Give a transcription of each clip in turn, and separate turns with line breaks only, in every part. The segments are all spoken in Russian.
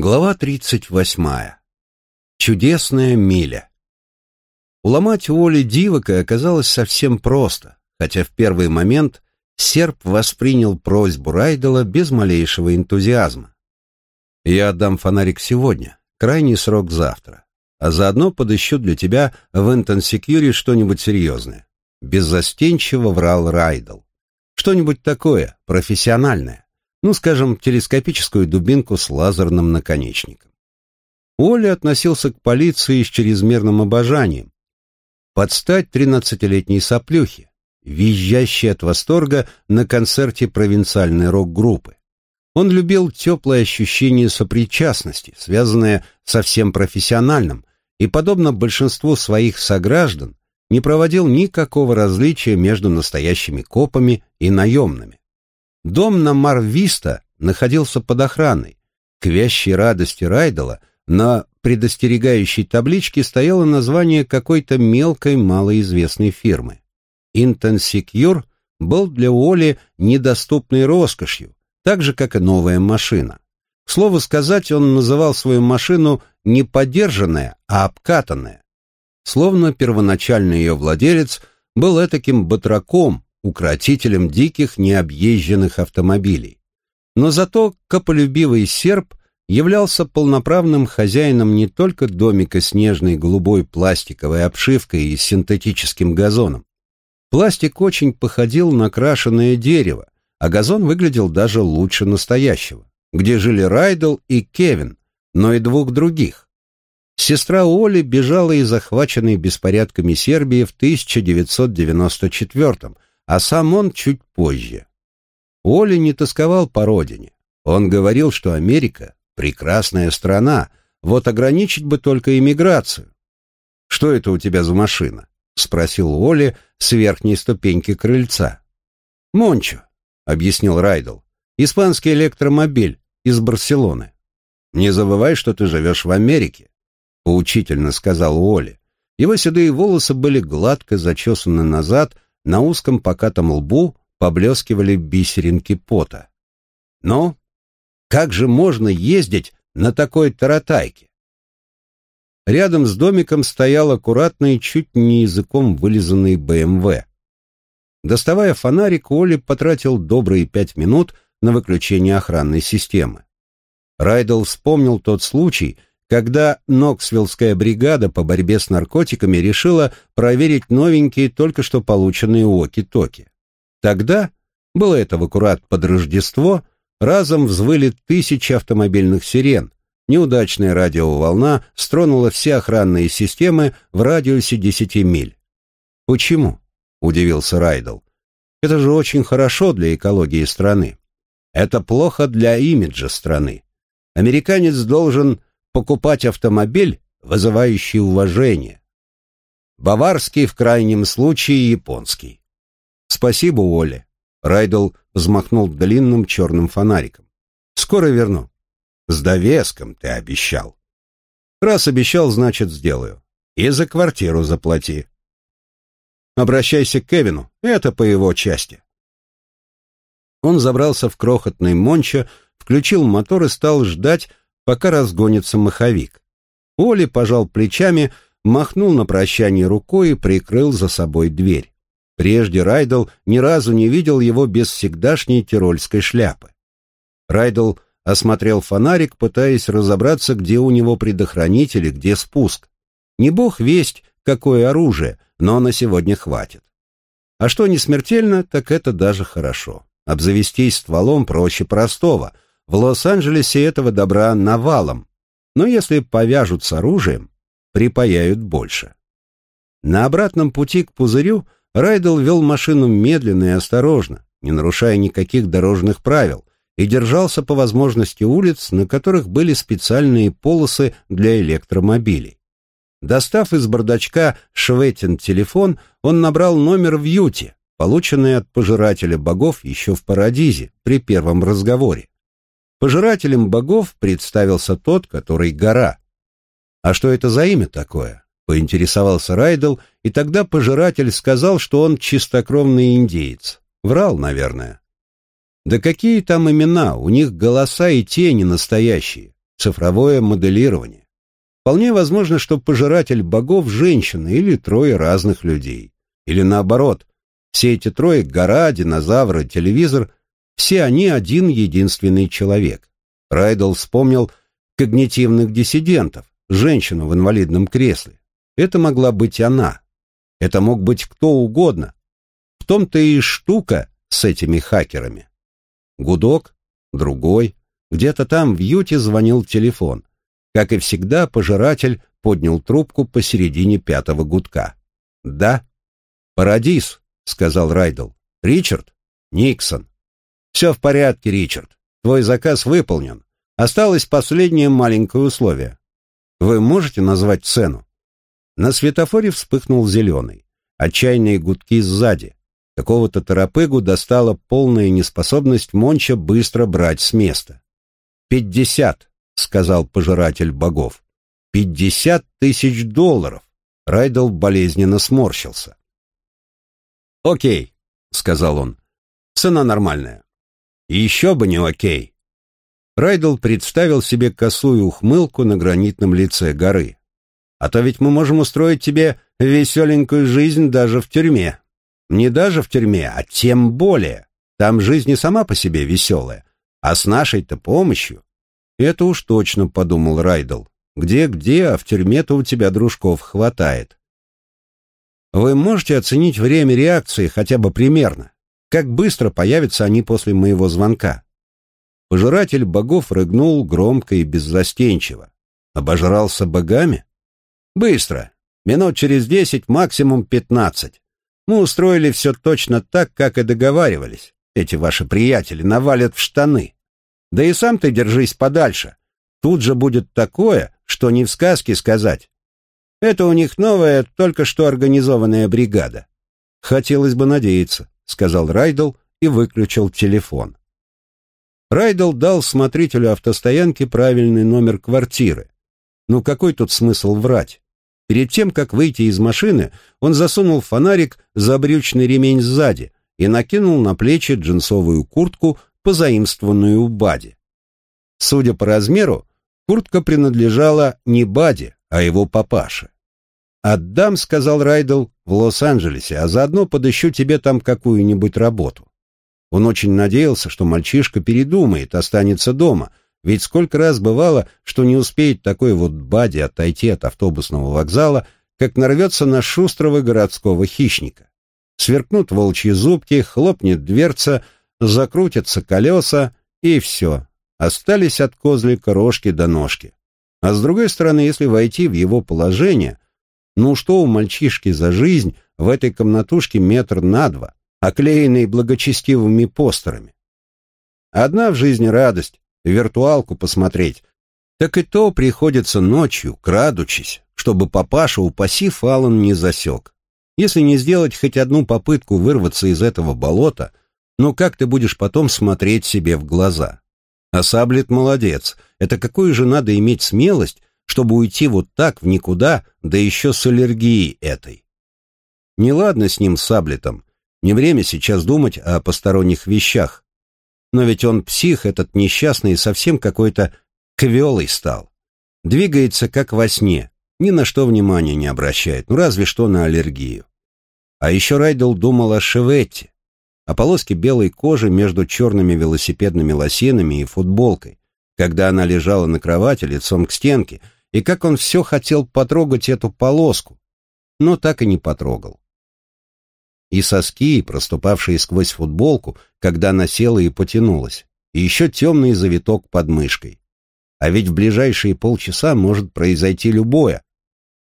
Глава 38. Чудесная миля. Уломать Уолли Дивока оказалось совсем просто, хотя в первый момент серп воспринял просьбу Райдела без малейшего энтузиазма. «Я отдам фонарик сегодня, крайний срок завтра, а заодно подыщу для тебя в Интон Секьюри что-нибудь серьезное», беззастенчиво врал Райдел. «Что-нибудь такое, профессиональное ну, скажем, телескопическую дубинку с лазерным наконечником. Оля относился к полиции с чрезмерным обожанием. Подстать тринадцатилетней соплюхи, визжащей от восторга на концерте провинциальной рок-группы. Он любил теплое ощущение сопричастности, связанное со всем профессиональным, и, подобно большинству своих сограждан, не проводил никакого различия между настоящими копами и наемными. Дом на Марвиста находился под охраной. К вящей радости Райдела на предостерегающей табличке стояло название какой-то мелкой малоизвестной фирмы. Интенсикюр был для Уолли недоступной роскошью, так же, как и новая машина. К слову сказать, он называл свою машину не подержанная, а обкатанная. Словно первоначальный ее владелец был этаким батраком, укротителем диких необъезженных автомобилей. Но зато кополюбивый серб являлся полноправным хозяином не только домика с нежной голубой пластиковой обшивкой и синтетическим газоном. Пластик очень походил на крашеное дерево, а газон выглядел даже лучше настоящего, где жили Райдл и Кевин, но и двух других. Сестра Оли бежала из захваченной беспорядками Сербии в 1994 а сам он чуть позже. Оля не тосковал по родине. Он говорил, что Америка — прекрасная страна, вот ограничить бы только иммиграцию. «Что это у тебя за машина?» — спросил Оля с верхней ступеньки крыльца. «Мончо», — объяснил Райдл, — «испанский электромобиль из Барселоны». «Не забывай, что ты живешь в Америке», — поучительно сказал Оля. Его седые волосы были гладко зачесаны назад, — на узком покатом лбу поблескивали бисеринки пота. «Ну, как же можно ездить на такой таратайке?» Рядом с домиком стоял аккуратный, чуть не языком вылизанный БМВ. Доставая фонарик, Оли потратил добрые пять минут на выключение охранной системы. Райдл вспомнил тот случай, когда Ноксвиллская бригада по борьбе с наркотиками решила проверить новенькие только что полученные оки-токи. Тогда, было это в аккурат под Рождество, разом взвыли тысячи автомобильных сирен, неудачная радиоволна стронула все охранные системы в радиусе 10 миль. «Почему?» — удивился Райдл. «Это же очень хорошо для экологии страны. Это плохо для имиджа страны. Американец должен покупать автомобиль, вызывающий уважение. Баварский, в крайнем случае, японский. Спасибо, Оля. Райдл взмахнул длинным черным фонариком. Скоро верну. С довеском ты обещал. Раз обещал, значит, сделаю. И за квартиру заплати. Обращайся к Кевину, это по его части. Он забрался в крохотный Мончо, включил мотор и стал ждать, пока разгонится маховик. Оли пожал плечами, махнул на прощание рукой и прикрыл за собой дверь. Прежде Райдл ни разу не видел его без всегдашней тирольской шляпы. Райдл осмотрел фонарик, пытаясь разобраться, где у него предохранитель и где спуск. Не бог весть, какое оружие, но на сегодня хватит. А что не смертельно, так это даже хорошо. Обзавестись стволом проще простого — в Лос-Анджелесе этого добра навалом, но если повяжут с оружием, припаяют больше. На обратном пути к пузырю Райдл вел машину медленно и осторожно, не нарушая никаких дорожных правил, и держался по возможности улиц, на которых были специальные полосы для электромобилей. Достав из бардачка Шветин телефон, он набрал номер в Юте, полученный от пожирателя богов еще в Парадизе при первом разговоре. Пожирателем богов представился тот, который гора. «А что это за имя такое?» — поинтересовался Райдл, и тогда пожиратель сказал, что он чистокровный индеец. Врал, наверное. «Да какие там имена, у них голоса и тени настоящие. цифровое моделирование. Вполне возможно, что пожиратель богов – женщина или трое разных людей. Или наоборот, все эти трое – гора, динозавры, телевизор – все они один единственный человек. Райдл вспомнил когнитивных диссидентов, женщину в инвалидном кресле. Это могла быть она. Это мог быть кто угодно. В том-то и штука с этими хакерами. Гудок, другой. Где-то там в юте звонил телефон. Как и всегда, пожиратель поднял трубку посередине пятого гудка. «Да?» «Парадис», — сказал Райдл. «Ричард?» «Никсон». «Все в порядке, Ричард. Твой заказ выполнен. Осталось последнее маленькое условие. Вы можете назвать цену?» На светофоре вспыхнул зеленый. Отчаянные гудки сзади. Какого-то торопыгу достала полная неспособность Монча быстро брать с места. «Пятьдесят», — сказал пожиратель богов. «Пятьдесят тысяч долларов!» Райдл болезненно сморщился. «Окей», — сказал он. «Цена нормальная». «Еще бы не окей». Райдл представил себе косую ухмылку на гранитном лице горы. «А то ведь мы можем устроить тебе веселенькую жизнь даже в тюрьме. Не даже в тюрьме, а тем более. Там жизнь и сама по себе веселая. А с нашей-то помощью...» «Это уж точно», — подумал Райдл. «Где-где, а в тюрьме-то у тебя дружков хватает». «Вы можете оценить время реакции хотя бы примерно? Как быстро появятся они после моего звонка?» Пожиратель богов рыгнул громко и беззастенчиво. Обожрался богами? Быстро. Минут через десять, максимум пятнадцать. Мы устроили все точно так, как и договаривались. Эти ваши приятели навалят в штаны. Да и сам ты держись подальше. Тут же будет такое, что не в сказке сказать. Это у них новая, только что организованная бригада. Хотелось бы надеяться, сказал Райдл и выключил телефон. Райдл дал смотрителю автостоянки правильный номер квартиры. Ну какой тут смысл врать? Перед тем, как выйти из машины, он засунул фонарик за брючный ремень сзади и накинул на плечи джинсовую куртку, позаимствованную у Бади. Судя по размеру, куртка принадлежала не Бади, а его папаше. «Отдам», — сказал Райдл, — «в Лос-Анджелесе, а заодно подыщу тебе там какую-нибудь работу». Он очень надеялся, что мальчишка передумает, останется дома, ведь сколько раз бывало, что не успеет такой вот Бади отойти от автобусного вокзала, как нарвется на шустрого городского хищника. Сверкнут волчьи зубки, хлопнет дверца, закрутятся колеса, и все. Остались от козлика рожки до ножки. А с другой стороны, если войти в его положение, ну что у мальчишки за жизнь в этой комнатушке метр на два? оклеенный благочестивыми постерами. Одна в жизни радость — виртуалку посмотреть. Так и то приходится ночью, крадучись, чтобы папаша, упаси Фалан, не засек. Если не сделать хоть одну попытку вырваться из этого болота, ну как ты будешь потом смотреть себе в глаза? А Саблет молодец. Это какую же надо иметь смелость, чтобы уйти вот так в никуда, да еще с аллергией этой? Неладно с ним Саблетом. Не время сейчас думать о посторонних вещах. Но ведь он псих, этот несчастный, совсем какой-то квелый стал. Двигается как во сне, ни на что внимания не обращает, ну разве что на аллергию. А еще Райдл думал о Шеветте, о полоске белой кожи между черными велосипедными лосинами и футболкой, когда она лежала на кровати лицом к стенке, и как он все хотел потрогать эту полоску, но так и не потрогал и соски, проступавшие сквозь футболку, когда она села и потянулась, и еще темный завиток под мышкой. А ведь в ближайшие полчаса может произойти любое.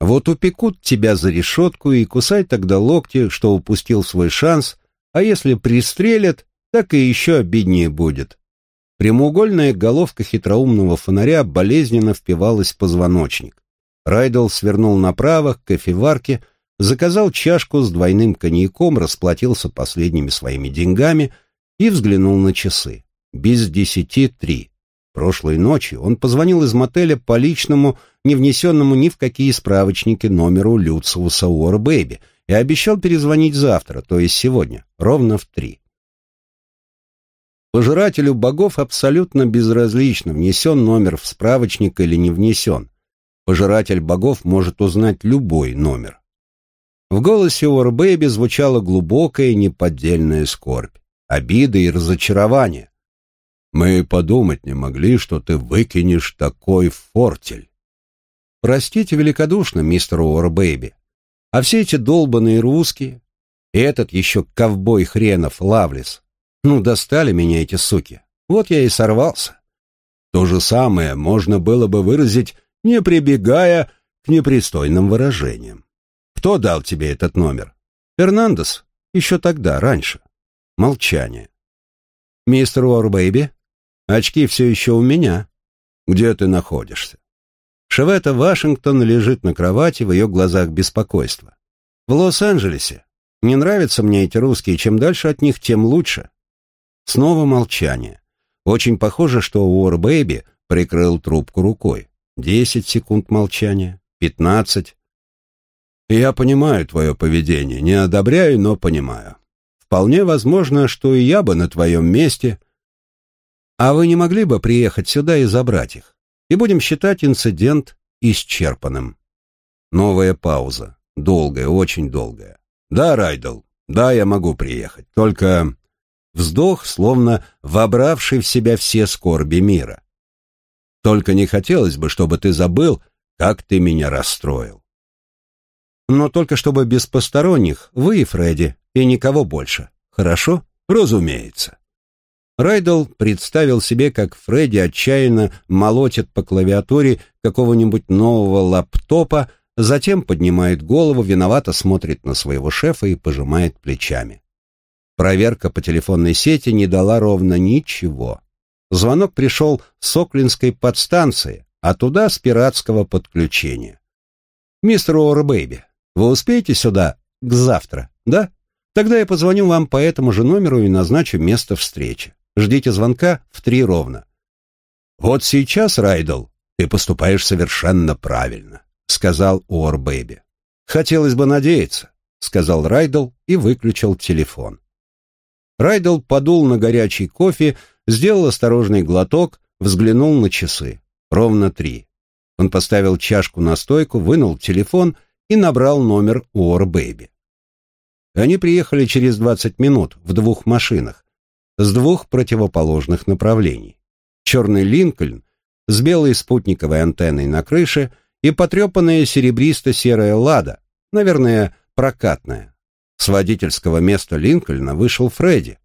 Вот упекут тебя за решетку и кусай тогда локти, что упустил свой шанс, а если пристрелят, так и еще обиднее будет. Прямоугольная головка хитроумного фонаря болезненно впивалась в позвоночник. Райдл свернул направо к кофеварке, заказал чашку с двойным коньяком, расплатился последними своими деньгами и взглянул на часы. Без десяти три. Прошлой ночью он позвонил из мотеля по личному, не внесенному ни в какие справочники номеру Люциуса Уорбэйби и обещал перезвонить завтра, то есть сегодня, ровно в три. Пожирателю богов абсолютно безразлично, внесен номер в справочник или не внесен. Пожиратель богов может узнать любой номер. В голосе Уорбэйби звучала глубокая неподдельная скорбь, обида и разочарование. «Мы подумать не могли, что ты выкинешь такой фортель». «Простите великодушно, мистер Уорбэйби, а все эти долбанные русские, и этот еще ковбой хренов Лавлис, ну, достали меня эти суки. Вот я и сорвался. То же самое можно было бы выразить, не прибегая к непристойным выражениям. Кто дал тебе этот номер? Фернандес? Еще тогда, раньше. Молчание. Мистер Уорбэйби? Очки все еще у меня. Где ты находишься? Шевета Вашингтон лежит на кровати, в ее глазах беспокойство. В Лос-Анджелесе. Не нравятся мне эти русские, чем дальше от них, тем лучше. Снова молчание. Очень похоже, что Уор Бэйби прикрыл трубку рукой. Десять секунд молчания, пятнадцать. Я понимаю твое поведение, не одобряю, но понимаю. Вполне возможно, что и я бы на твоем месте... А вы не могли бы приехать сюда и забрать их? И будем считать инцидент исчерпанным. Новая пауза. Долгая, очень долгая. Да, Райдл, да, я могу приехать. Только вздох, словно вобравший в себя все скорби мира. Только не хотелось бы, чтобы ты забыл, как ты меня расстроил. Но только чтобы без посторонних, вы и Фредди, и никого больше. Хорошо? Разумеется. Райдл представил себе, как Фредди отчаянно молотит по клавиатуре какого-нибудь нового лаптопа, затем поднимает голову, виновато смотрит на своего шефа и пожимает плечами. Проверка по телефонной сети не дала ровно ничего. Звонок пришел с Оклинской подстанции, а туда с пиратского подключения. «Мистер Уорбэйби, вы успеете сюда к завтра, да? Тогда я позвоню вам по этому же номеру и назначу место встречи. Ждите звонка в три ровно». «Вот сейчас, Райдл, ты поступаешь совершенно правильно», — сказал Уорбэйби. «Хотелось бы надеяться», — сказал Райдл и выключил телефон. Райдл подул на горячий кофе, сделал осторожный глоток, взглянул на часы. Ровно три. Он поставил чашку на стойку, вынул телефон и набрал номер Уор Бэйби. Они приехали через 20 минут в двух машинах, с двух противоположных направлений. Черный Линкольн с белой спутниковой антенной на крыше и потрепанная серебристо-серая «Лада», наверное, прокатная. С водительского места Линкольна вышел Фредди.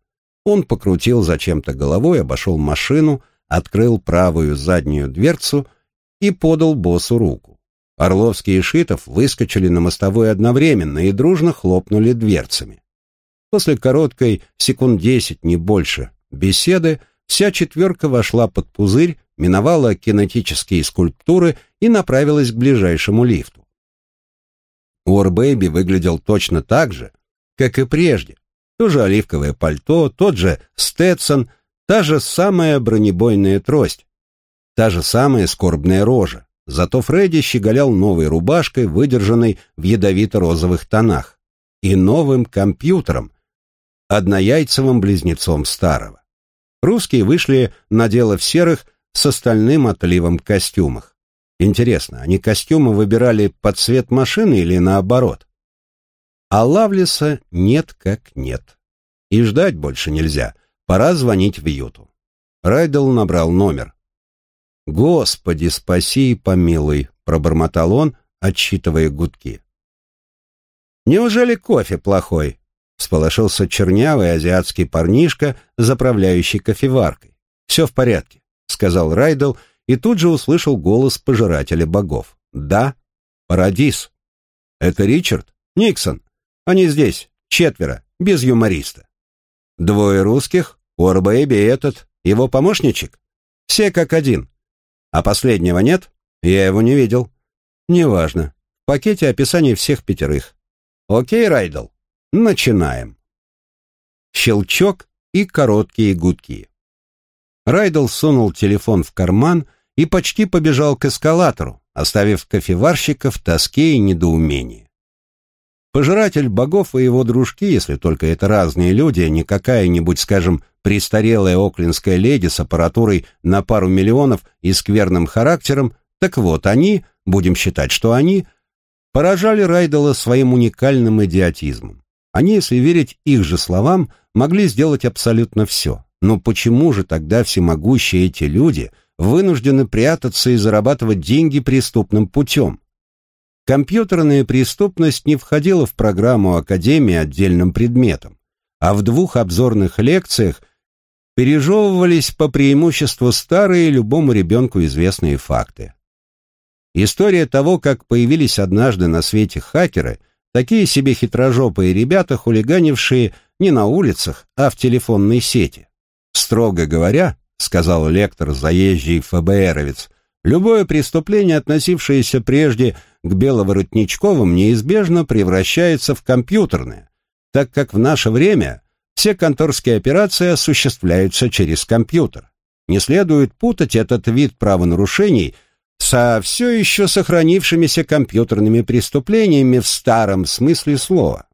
Он покрутил зачем-то головой, обошел машину, открыл правую заднюю дверцу и подал боссу руку. Орловский и Шитов выскочили на мостовой одновременно и дружно хлопнули дверцами. После короткой, секунд десять, не больше, беседы, вся четверка вошла под пузырь, миновала кинетические скульптуры и направилась к ближайшему лифту. Уорбэйби выглядел точно так же, как и прежде. То же оливковое пальто, тот же Стетсон, та же самая бронебойная трость, та же самая скорбная рожа. Зато Фредди щеголял новой рубашкой, выдержанной в ядовито-розовых тонах, и новым компьютером, однояйцевым близнецом старого. Русские вышли на дело в серых с остальным отливом костюмах. Интересно, они костюмы выбирали под цвет машины или наоборот? А Лавлиса нет как нет. И ждать больше нельзя. Пора звонить в Юту. Райдел набрал номер. «Господи, спаси и помилуй», — пробормотал он, отсчитывая гудки. «Неужели кофе плохой?» — сполошился чернявый азиатский парнишка, заправляющий кофеваркой. «Все в порядке», — сказал Райдел, и тут же услышал голос пожирателя богов. «Да, Парадис». «Это Ричард? Никсон. Они здесь, четверо, без юмориста. Двое русских, Уорбэйби и этот, его помощничек. Все как один. А последнего нет? Я его не видел. Неважно. В пакете описание всех пятерых. Окей, Райдл? Начинаем. Щелчок и короткие гудки. Райдл сунул телефон в карман и почти побежал к эскалатору, оставив кофеварщика в тоске и недоумении. Пожиратель богов и его дружки, если только это разные люди, а не какая-нибудь, скажем, престарелая оклинская леди с аппаратурой на пару миллионов и скверным характером, так вот они, будем считать, что они, поражали Райдела своим уникальным идиотизмом. Они, если верить их же словам, могли сделать абсолютно все. Но почему же тогда всемогущие эти люди вынуждены прятаться и зарабатывать деньги преступным путем? Компьютерная преступность не входила в программу Академии отдельным предметом, а в двух обзорных лекциях пережевывались по преимуществу старые любому ребенку известные факты. История того, как появились однажды на свете хакеры, такие себе хитрожопые ребята, хулиганившие не на улицах, а в телефонной сети. Строго говоря, сказал лектор заезжий ФБРовец, любое преступление, относившееся прежде к беловоротничковым, неизбежно превращается в компьютерное, так как в наше время все конторские операции осуществляются через компьютер. Не следует путать этот вид правонарушений со все еще сохранившимися компьютерными преступлениями в старом смысле слова.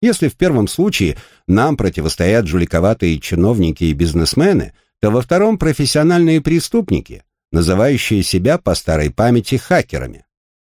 Если в первом случае нам противостоят жуликоватые чиновники и бизнесмены, то во втором профессиональные преступники, называющие себя по старой памяти хакерами.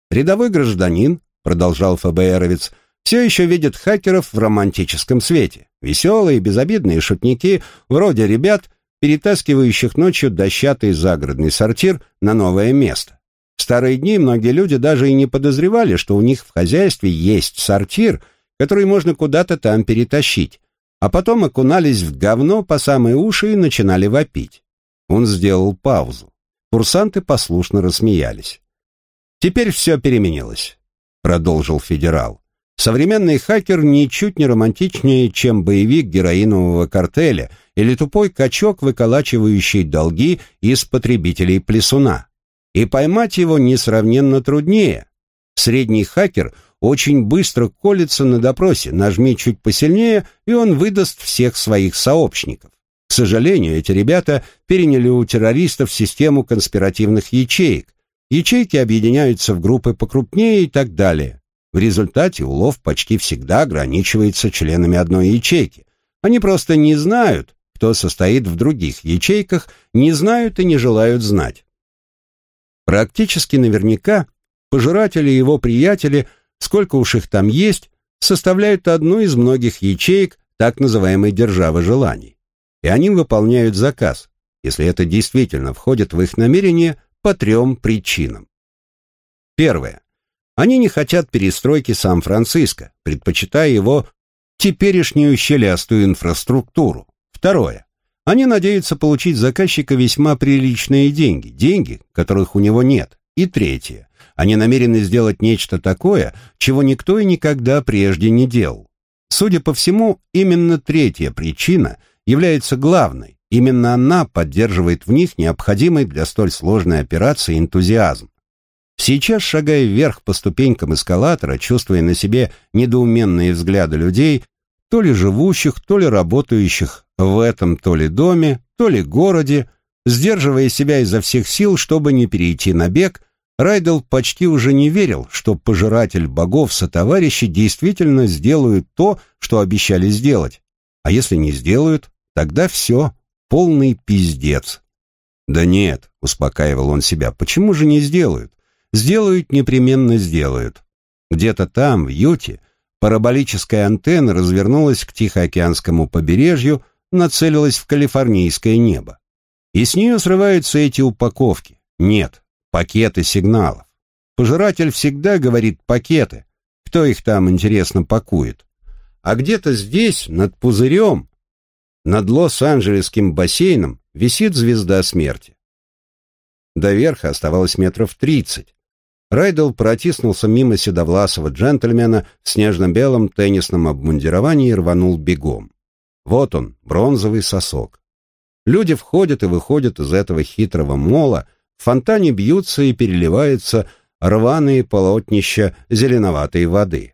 Рядовой гражданин, продолжал ФБРовец, все еще видит хакеров в романтическом свете. Веселые, безобидные шутники, вроде ребят, перетаскивающих ночью дощатый загородный сортир на новое место. В старые дни многие люди даже и не подозревали, что у них в хозяйстве есть сортир, который можно куда-то там перетащить, а потом окунались в говно по самые уши и начинали вопить. Он сделал паузу. Курсанты послушно рассмеялись. «Теперь все переменилось», — продолжил федерал. Современный хакер ничуть не романтичнее, чем боевик героинового картеля или тупой качок, выколачивающий долги из потребителей плесуна. И поймать его несравненно труднее. Средний хакер очень быстро колется на допросе, нажми чуть посильнее, и он выдаст всех своих сообщников. К сожалению, эти ребята переняли у террористов систему конспиративных ячеек. Ячейки объединяются в группы покрупнее и так далее. В результате улов почти всегда ограничивается членами одной ячейки. Они просто не знают, кто состоит в других ячейках, не знают и не желают знать. Практически наверняка пожиратели и его приятели, сколько уж их там есть, составляют одну из многих ячеек так называемой державы желаний. И они выполняют заказ, если это действительно входит в их намерение, по трем причинам. Первое. Они не хотят перестройки Сан-Франциско, предпочитая его теперешнюю щелястую инфраструктуру. Второе. Они надеются получить заказчика весьма приличные деньги, деньги, которых у него нет. И третье. Они намерены сделать нечто такое, чего никто и никогда прежде не делал. Судя по всему, именно третья причина является главной. Именно она поддерживает в них необходимый для столь сложной операции энтузиазм. Сейчас, шагая вверх по ступенькам эскалатора, чувствуя на себе недоуменные взгляды людей, то ли живущих, то ли работающих в этом то ли доме, то ли городе, сдерживая себя изо всех сил, чтобы не перейти на бег, Райдел почти уже не верил, что пожиратель богов сотоварищи действительно сделают то, что обещали сделать. А если не сделают, тогда все, полный пиздец. «Да нет», — успокаивал он себя, — «почему же не сделают? Сделают, непременно сделают. Где-то там, в Юте, параболическая антенна развернулась к Тихоокеанскому побережью, нацелилась в калифорнийское небо. И с нее срываются эти упаковки. Нет, пакеты сигналов. Пожиратель всегда говорит «пакеты». Кто их там, интересно, пакует? А где-то здесь, над пузырем, над Лос-Анджелесским бассейном, висит звезда смерти. До верха оставалось метров тридцать, Райдел протиснулся мимо седовласого джентльмена в снежно-белом теннисном обмундировании и рванул бегом. Вот он, бронзовый сосок. Люди входят и выходят из этого хитрого мола, в фонтане бьются и переливаются рваные полотнища зеленоватой воды.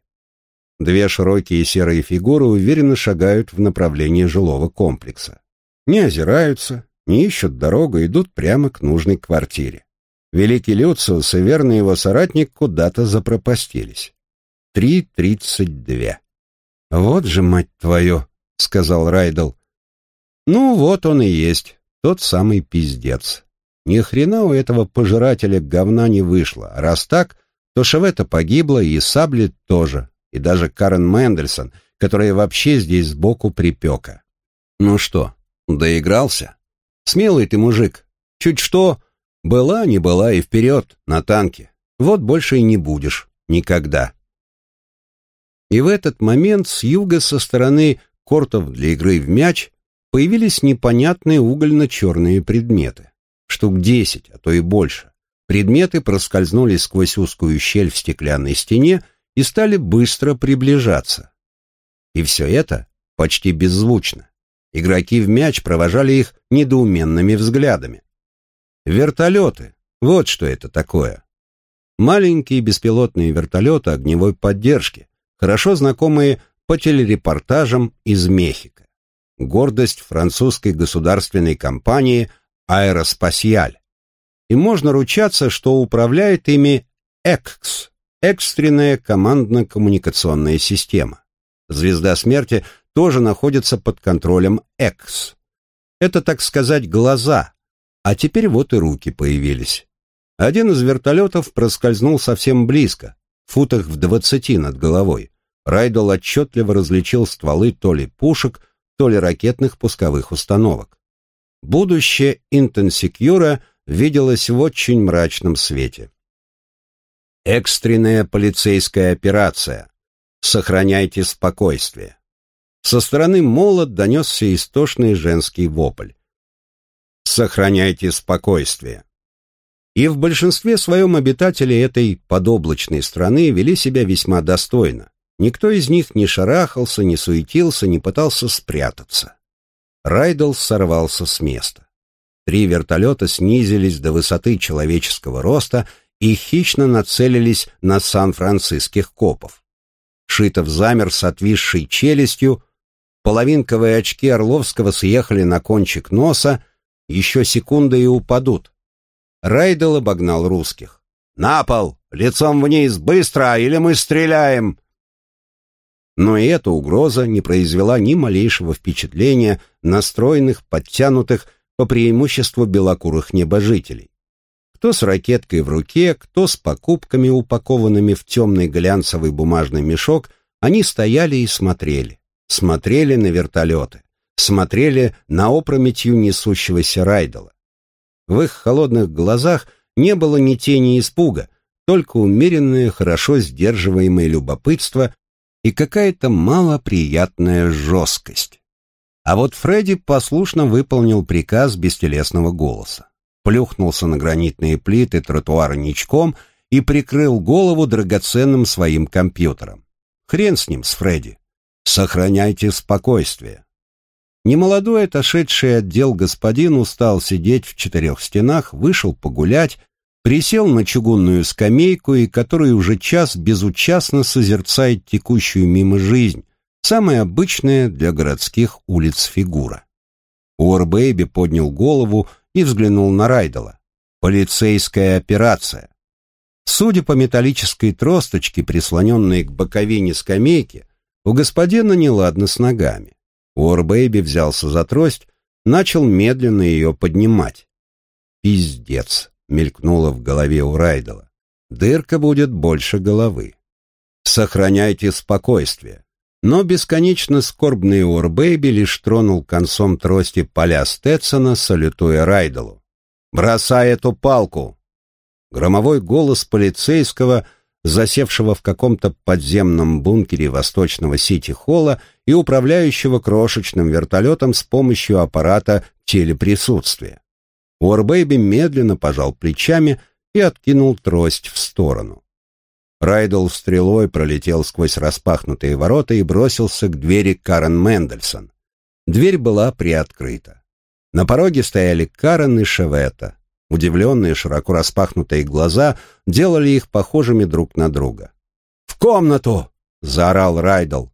Две широкие серые фигуры уверенно шагают в направлении жилого комплекса. Не озираются, не ищут дорогу, идут прямо к нужной квартире. Великий Люциус и верный его соратник куда-то запропастились. три тридцать две. «Вот же, мать твою!» — сказал Райдл. «Ну, вот он и есть, тот самый пиздец. Ни хрена у этого пожирателя говна не вышло. Раз так, то Шевета погибла, и Сабли тоже, и даже Карен Мендельсон, которая вообще здесь сбоку припека. Ну что, доигрался? Смелый ты мужик. Чуть что, была, не была и вперед, на танке. Вот больше и не будешь. Никогда. И в этот момент с юга со стороны кортов для игры в мяч появились непонятные угольно-черные предметы. Штук десять, а то и больше. Предметы проскользнули сквозь узкую щель в стеклянной стене и стали быстро приближаться. И все это почти беззвучно. Игроки в мяч провожали их недоуменными взглядами. Вертолеты. Вот что это такое. Маленькие беспилотные вертолеты огневой поддержки, хорошо знакомые по телерепортажам из Мехико. Гордость французской государственной компании «Аэроспасиаль». И можно ручаться, что управляет ими ЭКС – экстренная командно-коммуникационная система. Звезда смерти тоже находится под контролем ЭКС. Это, так сказать, глаза, а теперь вот и руки появились. Один из вертолетов проскользнул совсем близко, в футах в двадцати над головой. Райдол отчетливо различил стволы то ли пушек, то ли ракетных пусковых установок. Будущее Интенсекьюра виделось в очень мрачном свете. Экстренная полицейская операция. Сохраняйте спокойствие. Со стороны молот донесся истошный женский вопль. Сохраняйте спокойствие. И в большинстве своем обитатели этой подоблачной страны вели себя весьма достойно. Никто из них не шарахался, не суетился, не пытался спрятаться. Райдл сорвался с места. Три вертолета снизились до высоты человеческого роста и хищно нацелились на сан-франциских копов. Шитов замер с отвисшей челюстью, половинковые очки Орловского съехали на кончик носа, еще секунда и упадут. Райдл обогнал русских. «На пол! Лицом вниз! Быстро! Или мы стреляем!» Но и эта угроза не произвела ни малейшего впечатления настроенных, подтянутых по преимуществу белокурых небожителей. Кто с ракеткой в руке, кто с покупками, упакованными в темный глянцевый бумажный мешок, они стояли и смотрели. Смотрели на вертолеты. Смотрели на опрометью несущегося Райдела. В их холодных глазах не было ни тени испуга, только умеренное, хорошо сдерживаемое любопытство и какая-то малоприятная жесткость. А вот Фредди послушно выполнил приказ бестелесного голоса. Плюхнулся на гранитные плиты тротуара ничком и прикрыл голову драгоценным своим компьютером. Хрен с ним, с Фредди. Сохраняйте спокойствие. Немолодой отошедший отдел господин устал сидеть в четырех стенах, вышел погулять, присел на чугунную скамейку и который уже час безучастно созерцает текущую мимо жизнь, самая обычная для городских улиц фигура. Уорбэйби поднял голову и взглянул на Райдела. Полицейская операция. Судя по металлической тросточке, прислоненной к боковине скамейки, у господина неладно с ногами. Уорбэйби взялся за трость, начал медленно ее поднимать. Пиздец мелькнуло в голове у Райдела. Дырка будет больше головы. Сохраняйте спокойствие. Но бесконечно скорбный Уорбэйби лишь тронул концом трости поля Стетсона, салютуя Райделу. «Бросай эту палку!» Громовой голос полицейского, засевшего в каком-то подземном бункере восточного Сити-Холла и управляющего крошечным вертолетом с помощью аппарата телеприсутствия. Уорбэйби медленно пожал плечами и откинул трость в сторону. Райдл стрелой пролетел сквозь распахнутые ворота и бросился к двери Карен Мендельсон. Дверь была приоткрыта. На пороге стояли Карен и Шевета. Удивленные, широко распахнутые глаза делали их похожими друг на друга. «В комнату!» — заорал Райдл.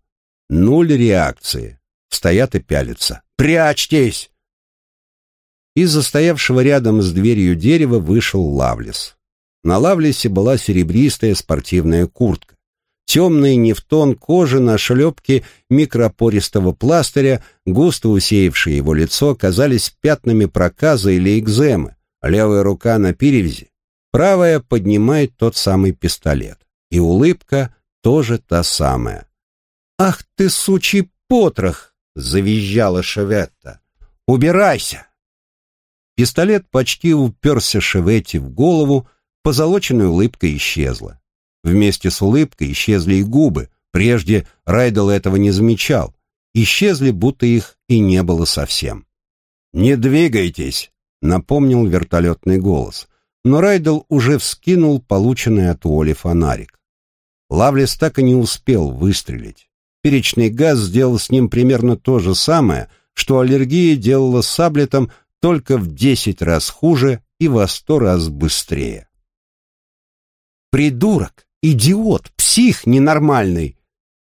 Нуль реакции. Стоят и пялятся. «Прячьтесь!» Из-за стоявшего рядом с дверью дерева вышел Лавлес. На Лавлесе была серебристая спортивная куртка. Темный нефтон кожи на шлепке микропористого пластыря, густо усеявшие его лицо, казались пятнами проказа или экземы. Левая рука на перевязи, правая поднимает тот самый пистолет. И улыбка тоже та самая. «Ах ты, сучий потрох!» — завизжала Шеветта. «Убирайся!» Пистолет почти уперся Шеветти в голову, позолоченная улыбка исчезла. Вместе с улыбкой исчезли и губы. Прежде Райдел этого не замечал. Исчезли, будто их и не было совсем. «Не двигайтесь!» — напомнил вертолетный голос. Но Райдел уже вскинул полученный от Уолли фонарик. Лавлес так и не успел выстрелить. Перечный газ сделал с ним примерно то же самое, что аллергия делала с саблетом только в десять раз хуже и во сто раз быстрее. «Придурок! Идиот! Псих ненормальный!»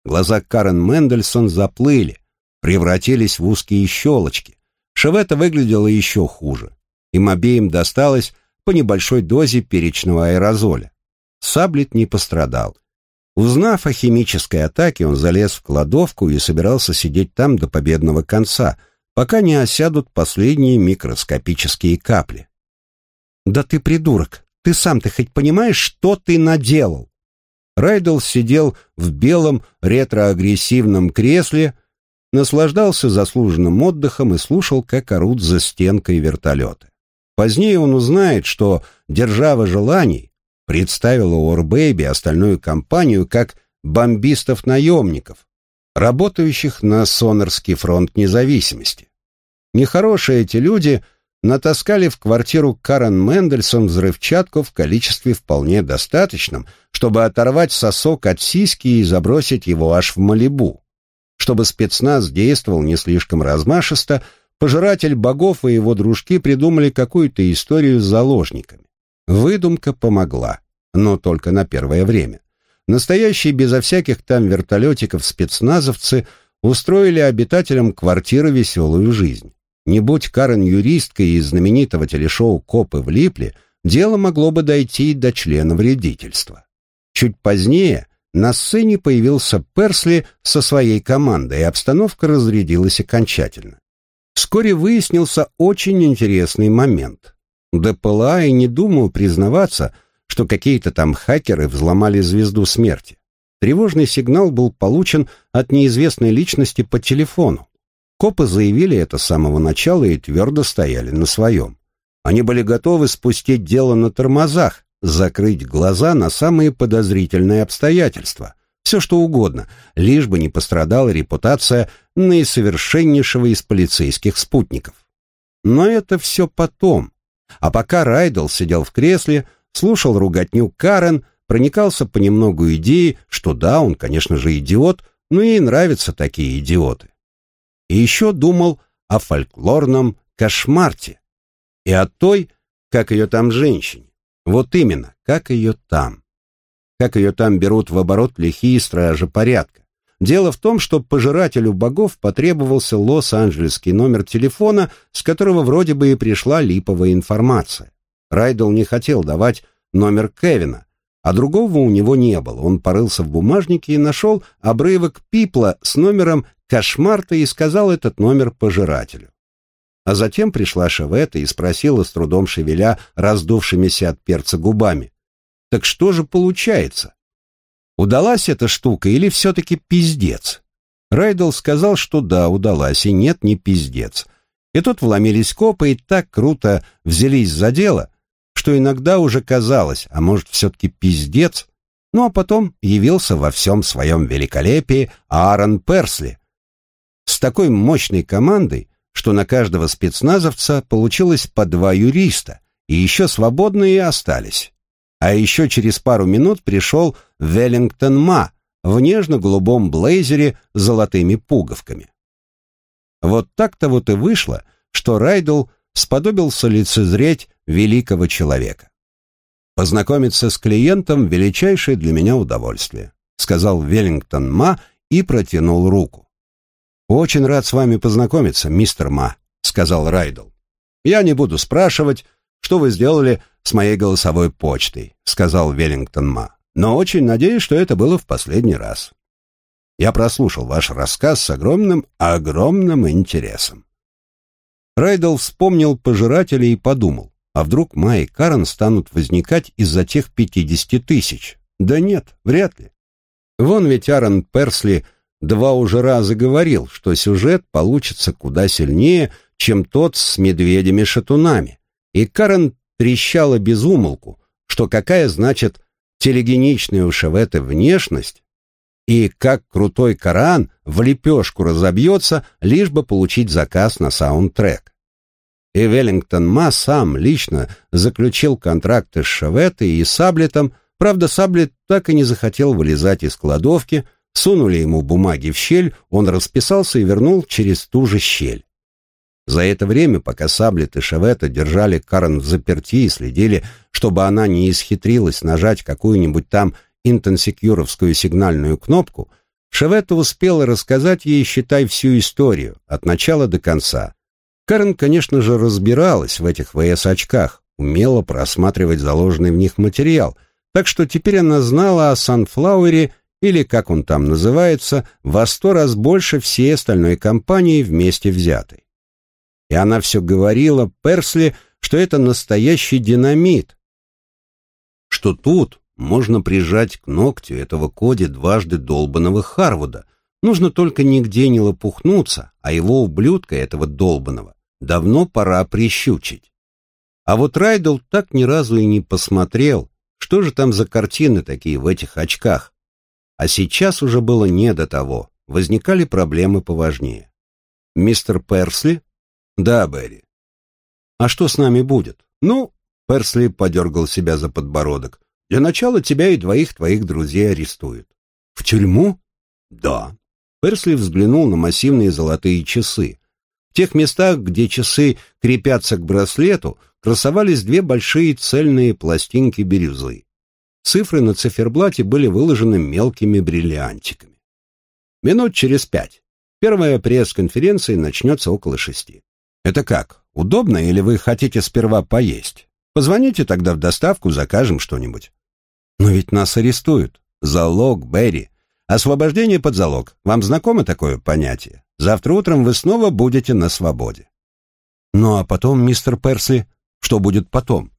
Глаза Карен Мендельсон заплыли, превратились в узкие щелочки. Шевета выглядела еще хуже. Им обеим досталось по небольшой дозе перечного аэрозоля. Саблет не пострадал. Узнав о химической атаке, он залез в кладовку и собирался сидеть там до победного конца, пока не осядут последние микроскопические капли. «Да ты придурок! Ты сам-то хоть понимаешь, что ты наделал?» Райдл сидел в белом ретроагрессивном кресле, наслаждался заслуженным отдыхом и слушал, как орут за стенкой вертолеты. Позднее он узнает, что «Держава желаний» представила Уорбэйби остальную компанию как бомбистов-наемников, работающих на Сонорский фронт независимости. Нехорошие эти люди натаскали в квартиру Карен Мендельсон взрывчатку в количестве вполне достаточном, чтобы оторвать сосок от сиськи и забросить его аж в Малибу. Чтобы спецназ действовал не слишком размашисто, пожиратель богов и его дружки придумали какую-то историю с заложниками. Выдумка помогла, но только на первое время. Настоящие безо всяких там вертолетиков спецназовцы устроили обитателям квартиры веселую жизнь. Не будь Карен юристкой из знаменитого телешоу «Копы влипли», дело могло бы дойти до члена вредительства. Чуть позднее на сцене появился Персли со своей командой, и обстановка разрядилась окончательно. Вскоре выяснился очень интересный момент. ДПЛА и не думал признаваться, что какие-то там хакеры взломали звезду смерти. Тревожный сигнал был получен от неизвестной личности по телефону. Копы заявили это с самого начала и твердо стояли на своем. Они были готовы спустить дело на тормозах, закрыть глаза на самые подозрительные обстоятельства. Все что угодно, лишь бы не пострадала репутация наисовершеннейшего из полицейских спутников. Но это все потом, а пока Райдл сидел в кресле, слушал руготню Карен, проникался понемногу идеей, что да, он, конечно же, идиот, но ей нравятся такие идиоты. И еще думал о фольклорном кошмарте и о той, как ее там женщине. Вот именно, как ее там. Как ее там берут в оборот лихие стражи порядка. Дело в том, что пожирателю богов потребовался лос-анджелесский номер телефона, с которого вроде бы и пришла липовая информация. Райдл не хотел давать номер Кевина, а другого у него не было. Он порылся в бумажнике и нашел обрывок пипла с номером Кошмарта и сказал этот номер пожирателю. А затем пришла Шевета и спросила, с трудом шевеля раздувшимися от перца губами. «Так что же получается? Удалась эта штука или все-таки пиздец? Райдл сказал, что да, удалась, и нет, не пиздец. И тут вломились копы и так круто взялись за дело, что иногда уже казалось, а может, все-таки пиздец? Ну а потом явился во всем своем великолепии Аарон Персли. С такой мощной командой, что на каждого спецназовца получилось по два юриста, и еще свободные остались. А еще через пару минут пришел Веллингтон Ма в нежно-голубом блейзере с золотыми пуговками. Вот так-то вот и вышло, что Райдл сподобился лицезреть великого человека. «Познакомиться с клиентом — величайшее для меня удовольствие», сказал Веллингтон Ма и протянул руку. «Очень рад с вами познакомиться, мистер Ма», сказал Райдл. «Я не буду спрашивать, что вы сделали с моей голосовой почтой», — сказал Веллингтон Ма. но очень надеюсь, что это было в последний раз. Я прослушал ваш рассказ с огромным, огромным интересом. Райдл вспомнил пожирателей и подумал, а вдруг Май и Карен станут возникать из-за тех пятидесяти тысяч? Да нет, вряд ли. Вон ведь Аарон Персли два уже раза говорил, что сюжет получится куда сильнее, чем тот с медведями-шатунами. И Карен трещала без умолку, что какая, значит, телегеничная у Шеветы внешность, и как крутой Коран в лепешку разобьется, лишь бы получить заказ на саундтрек. И Веллингтон Ма сам лично заключил контракты с Шеветой и Саблетом, правда, Саблет так и не захотел вылезать из кладовки, сунули ему бумаги в щель, он расписался и вернул через ту же щель. За это время, пока Саблет и Шевета держали Карен в заперти и следили, чтобы она не исхитрилась нажать какую-нибудь там интенсекьюровскую сигнальную кнопку, Шевета успела рассказать ей, считай, всю историю, от начала до конца. Карен, конечно же, разбиралась в этих ВС-очках, умела просматривать заложенный в них материал, так что теперь она знала о Санфлауэре, или, как он там называется, во сто раз больше всей остальной компании вместе взятой. И она все говорила Персли, что это настоящий динамит, что тут, можно прижать к ногтю этого Коди дважды долбанного Харвуда. Нужно только нигде не лопухнуться, а его ублюдка этого долбанного давно пора прищучить. А вот Райдл так ни разу и не посмотрел, что же там за картины такие в этих очках. А сейчас уже было не до того, возникали проблемы поважнее. «Мистер Персли?» «Да, Берри». «А что с нами будет?» «Ну...» Персли подергал себя за подбородок. Для начала тебя и двоих твоих друзей арестуют. В тюрьму? Да. Персли взглянул на массивные золотые часы. В тех местах, где часы крепятся к браслету, красовались две большие цельные пластинки бирюзы. Цифры на циферблате были выложены мелкими бриллиантиками. Минут через пять. Первая пресс-конференция начнется около шести. Это как, удобно или вы хотите сперва поесть? Позвоните тогда в доставку, закажем что-нибудь. Но ведь нас арестуют. Залог, Берри. Освобождение под залог. Вам знакомо такое понятие? Завтра утром вы снова будете на свободе. Ну а потом, мистер Персли, что будет потом?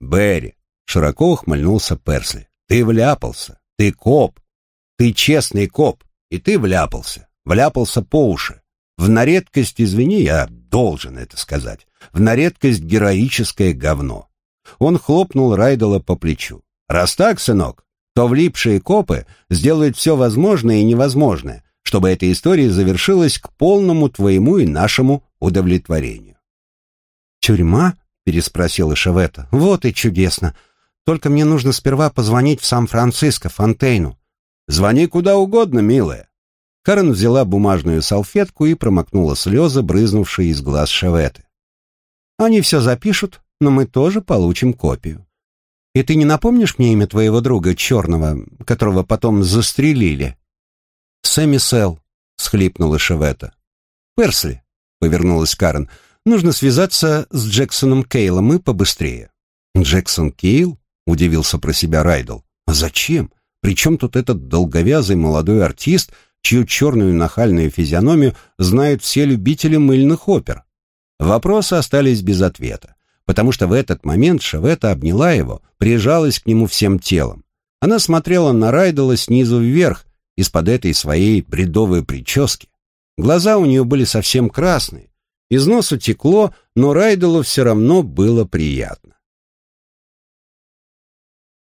Берри, широко ухмыльнулся Персли. Ты вляпался. Ты коп. Ты честный коп. И ты вляпался. Вляпался по уши. В наредкость, извини, я должен это сказать, в наредкость героическое говно. Он хлопнул Райдела по плечу. Раз так, сынок, то влипшие копы сделают все возможное и невозможное, чтобы эта история завершилась к полному твоему и нашему удовлетворению. «Тюрьма?» — переспросила Шевета. «Вот и чудесно. Только мне нужно сперва позвонить в Сан-Франциско, Фонтейну». «Звони куда угодно, милая». Карен взяла бумажную салфетку и промокнула слезы, брызнувшие из глаз Шеветы. «Они все запишут, но мы тоже получим копию». И ты не напомнишь мне имя твоего друга черного, которого потом застрелили?» «Сэмми Сел», — схлипнула Шевета. «Персли», — повернулась Карен, — «нужно связаться с Джексоном Кейлом и побыстрее». «Джексон Кейл?» — удивился про себя Райдл. «А зачем? Причем тут этот долговязый молодой артист, чью черную нахальную физиономию знают все любители мыльных опер?» Вопросы остались без ответа потому что в этот момент Шавета обняла его, прижалась к нему всем телом. Она смотрела на Райдела снизу вверх, из-под этой своей бредовой прически. Глаза у нее были совсем красные, из носа текло, но Райделу все равно было приятно.